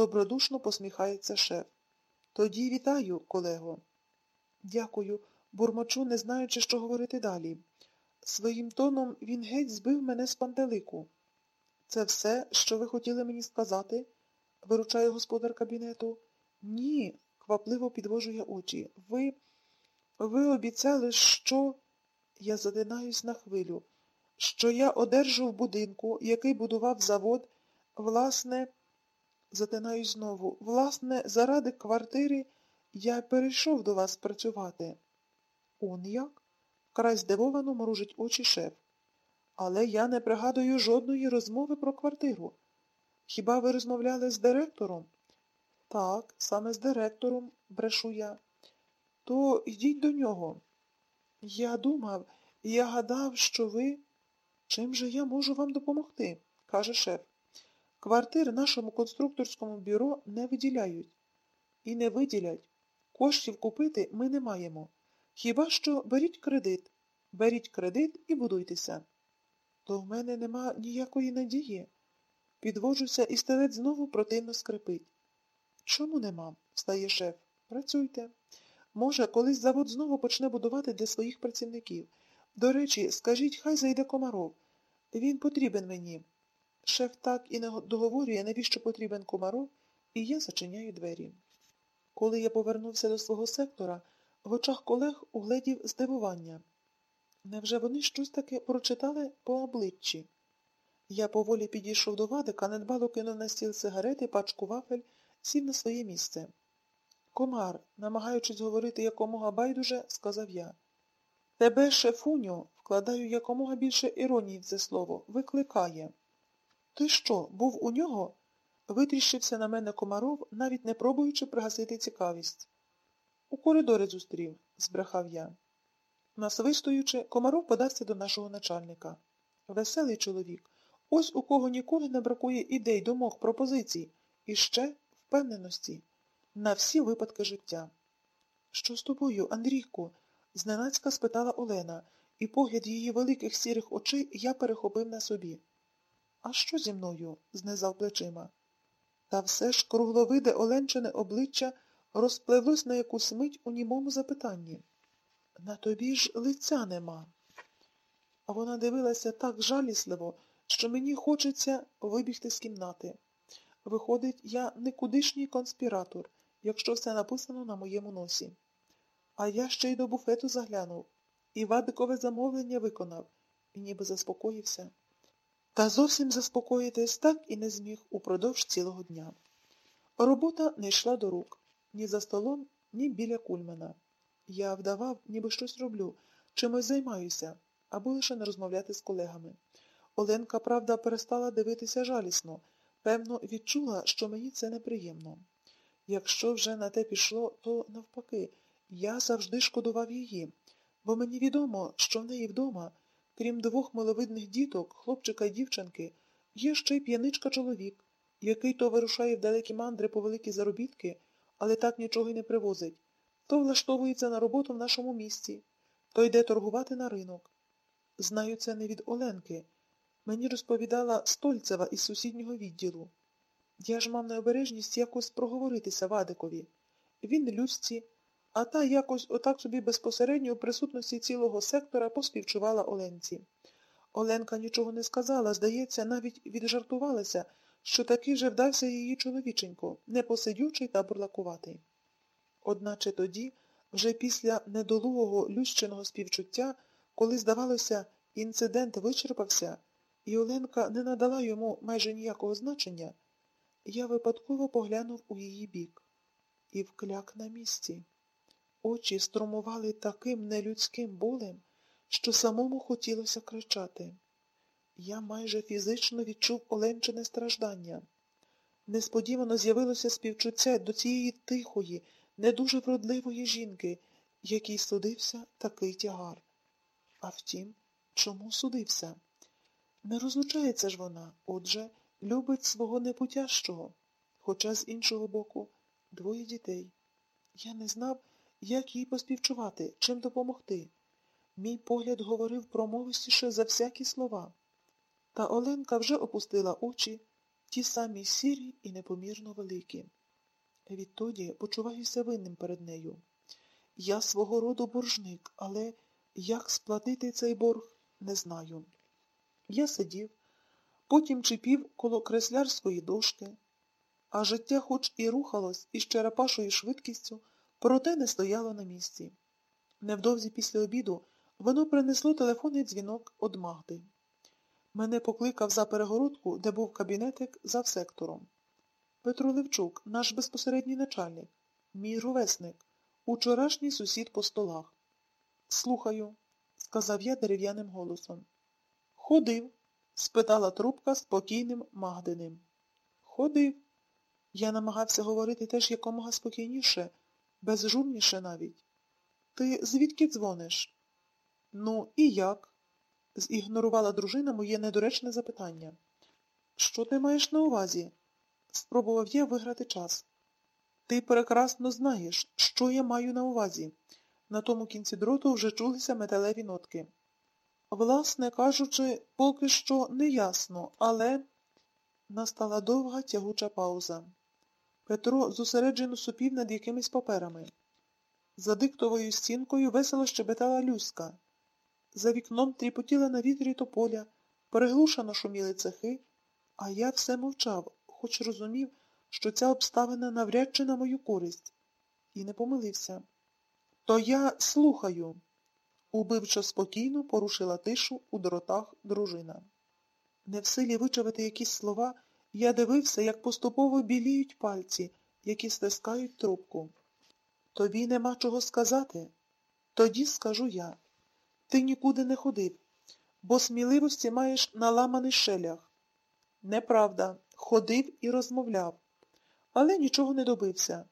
Добродушно посміхається шеф. Тоді вітаю, колего. Дякую, бурмочу, не знаючи, що говорити далі. Своїм тоном він геть збив мене з пантелику. Це все, що ви хотіли мені сказати? виручає господар кабінету. Ні, квапливо підвожу я очі. Ви. Ви обіцяли, що. Я задинаюсь на хвилю, що я одержу в будинку, який будував завод, власне, затинаюсь знову, власне, заради квартири я перейшов до вас працювати. Он як? Край здивовано моружить очі шеф. Але я не пригадую жодної розмови про квартиру. Хіба ви розмовляли з директором? Так, саме з директором, брешу я. То йдіть до нього. Я думав, я гадав, що ви. Чим же я можу вам допомогти? каже шеф. Квартир нашому конструкторському бюро не виділяють. І не виділять. Коштів купити ми не маємо. Хіба що беріть кредит. Беріть кредит і будуйтеся. То в мене нема ніякої надії. Підводжуся, і стелець знову противно скрипить. Чому нема? встає шеф. Працюйте. Може, колись завод знову почне будувати для своїх працівників. До речі, скажіть, хай зайде комаров. Він потрібен мені. Шеф так і не договорює, навіщо потрібен комаров, і я зачиняю двері. Коли я повернувся до свого сектора, в очах колег угледів здивування. Невже вони щось таке прочитали по обличчі? Я поволі підійшов до вадика, недбало кинув на стіл сигарети, пачку вафель, сів на своє місце. Комар, намагаючись говорити якомога байдуже, сказав я. Тебе, шефуню, вкладаю якомога більше іронії в це слово, викликає. Ти що, був у нього? Витріщився на мене комаров, навіть не пробуючи пригасити цікавість. У коридорі зустрів, збрехав я. Насвистуючи, комаров подався до нашого начальника. Веселий чоловік. Ось у кого ніколи не бракує ідей, думок, пропозицій і ще впевненості на всі випадки життя. Що з тобою, Андрійко? зненацька спитала Олена, і погляд її великих сірих очей я перехопив на собі. А що зі мною? знизав плечима. Та все ж кругловиде Оленчине обличчя розпливлось на якусь мить у німому запитанні. На тобі ж лиця нема. А вона дивилася так жалісливо, що мені хочеться вибігти з кімнати. Виходить, я никудишній конспіратор, якщо все написано на моєму носі. А я ще й до буфету заглянув, і вадикове замовлення виконав, і ніби заспокоївся. Та зовсім заспокоїтись так і не зміг упродовж цілого дня. Робота не йшла до рук ні за столом, ні біля кульмена. Я вдавав, ніби щось роблю, чимось займаюся, або лише не розмовляти з колегами. Оленка, правда, перестала дивитися жалісно, певно, відчула, що мені це неприємно. Якщо вже на те пішло, то навпаки, я завжди шкодував її, бо мені відомо, що в неї вдома, крім двох миловидних діток, хлопчика й дівчинки, є ще й п'яничка чоловік, який то вирушає в далекі мандри по великі заробітки, але так нічого й не привозить, то влаштовується на роботу в нашому місті, то йде торгувати на ринок. Знаю це не від Оленки. Мені розповідала Стольцева із сусіднього відділу. Я ж мав необережність якось проговоритися Вадикові. Він людські, а та якось отак собі безпосередньо у присутності цілого сектора поспівчувала Оленці. Оленка нічого не сказала, здається, навіть віджартувалася, що таки же вдався її чоловіченько, непосидючий та бурлакуватий. Одначе тоді, вже після недолугого лющеного співчуття, коли, здавалося, інцидент вичерпався, і Оленка не надала йому майже ніякого значення, я випадково поглянув у її бік і вкляк на місці. Очі струмували таким нелюдським болем, що самому хотілося кричати. Я майже фізично відчув Оленчине страждання. Несподівано з'явилося співчуття до цієї тихої, не дуже вродливої жінки, якій судився такий тягар. А втім, чому судився? Не розлучається ж вона, отже, любить свого непутящого, хоча з іншого боку двоє дітей. Я не знав, як їй поспівчувати, чим допомогти. Мій погляд говорив промовистіше за всякі слова. Та Оленка вже опустила очі ті самі сірі і непомірно великі. Відтоді почуваюся винним перед нею. Я свого роду боржник, але як сплатити цей борг, не знаю. Я сидів, потім чіпів коло креслярської дошки, а життя хоч і рухалось із черепашою швидкістю, проте не стояло на місці. Невдовзі після обіду воно принесло телефонний дзвінок од Магди. Мене покликав за перегородку, де був кабінетик за сектором. Петро Левчук, наш безпосередній начальник, мій ровесник, учорашній сусід по столах. Слухаю, сказав я дерев'яним голосом. Ходив? спитала трубка спокійним Магдиним. Ходив. Я намагався говорити теж якомога спокійніше, безжурніше навіть. Ти звідки дзвониш? Ну, і як? зігнорувала дружина моє недоречне запитання. Що ти маєш на увазі? Спробував я виграти час. Ти прекрасно знаєш, що я маю на увазі. На тому кінці дроту вже чулися металеві нотки. Власне кажучи, поки що не ясно, але настала довга тягуча пауза. Петро зосереджено супів над якимись паперами. За диктовою стінкою весело щебетала Люська. За вікном тріпотіла на вітрі тополя, переглушено шуміли цехи, а я все мовчав, хоч розумів, що ця обставина навряд чи на мою користь, і не помилився. То я слухаю, убивчо спокійно порушила тишу у дротах дружина. Не в силі вичавити якісь слова, я дивився, як поступово біліють пальці, які стискають трубку. Тобі нема чого сказати? Тоді скажу я. Ти нікуди не ходив, бо сміливості маєш наламаний шелях. Неправда, ходив і розмовляв, але нічого не добився.